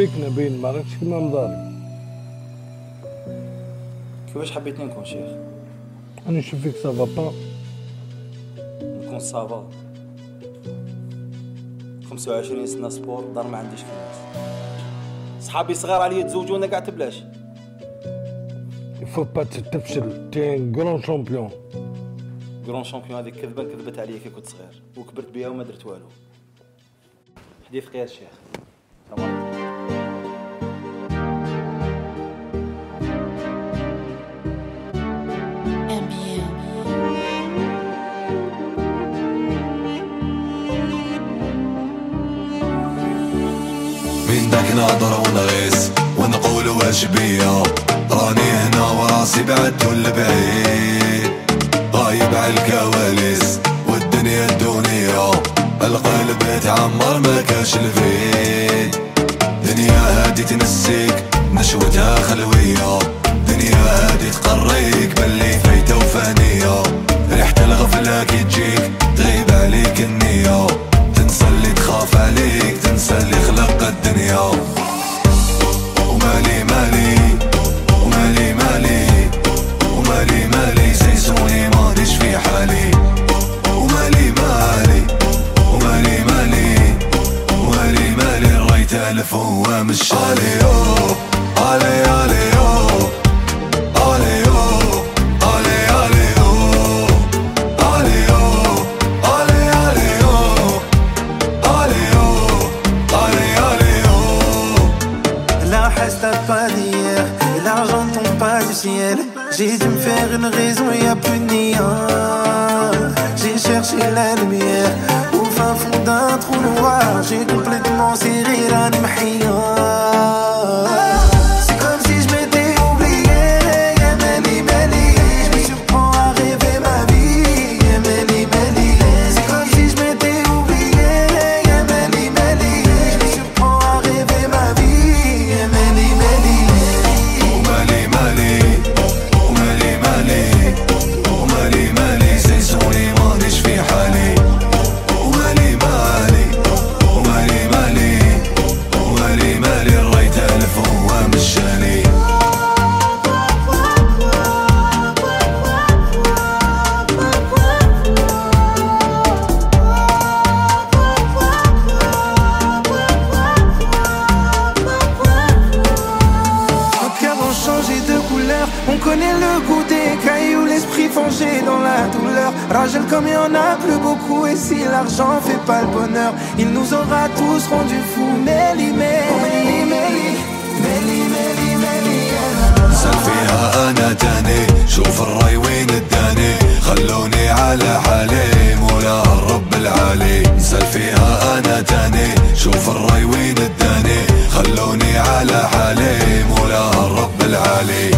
بك نبيل ما راكش كيما كيفاش حبيتني نكون شيخ؟ أنا نشوف فيك سافا با نكون صافا 25 سنة سبور دار ما عنديش فلوس صحابي صغار عليا تزوجونا كاع تبلاش يفو با تفشل تي ان كرون شامبيون كرون شامبيون هذيك كذبة كذبت عليا كي كنت صغير. وكبرت بها وما درت والو. حديث قياس شيخ. السلام عليكم. من داك نهضر ونغيس ونقول واش بيا راني هنا وراسي بعد البعيد غايب على الكواليس والدنيا الدنيا القلب تعمر ما كاش الفيد. دنيا هادي تنسيك نشوتها خلوية. دنيا هادي تقريك باللي فايتة وفانية. ريحة الغفلة كي تجيك تغيب عليك النية. تنسى اللي تخاف عليك تنسى العفو ومش علي أوه علي علي أوه علي أوه علي علي أوه علي pas d'hier L'argent tombe pas du ciel. J'ai dû me faire une raison y'a plus de cailloux, l'esprit fangé dans la douleur. Rachel comme il y en a plus beaucoup. Et si l'argent fait pas le bonheur, il nous aura tous rendus fous. Méli, méli, méli, méli, méli, méli. سال فيها انا تاني شوف الراي وين اداني خلوني على حالي مولا الرب العالي سال فيها انا تاني شوف الراي وين اداني خلوني على حالي مولا الرب العالي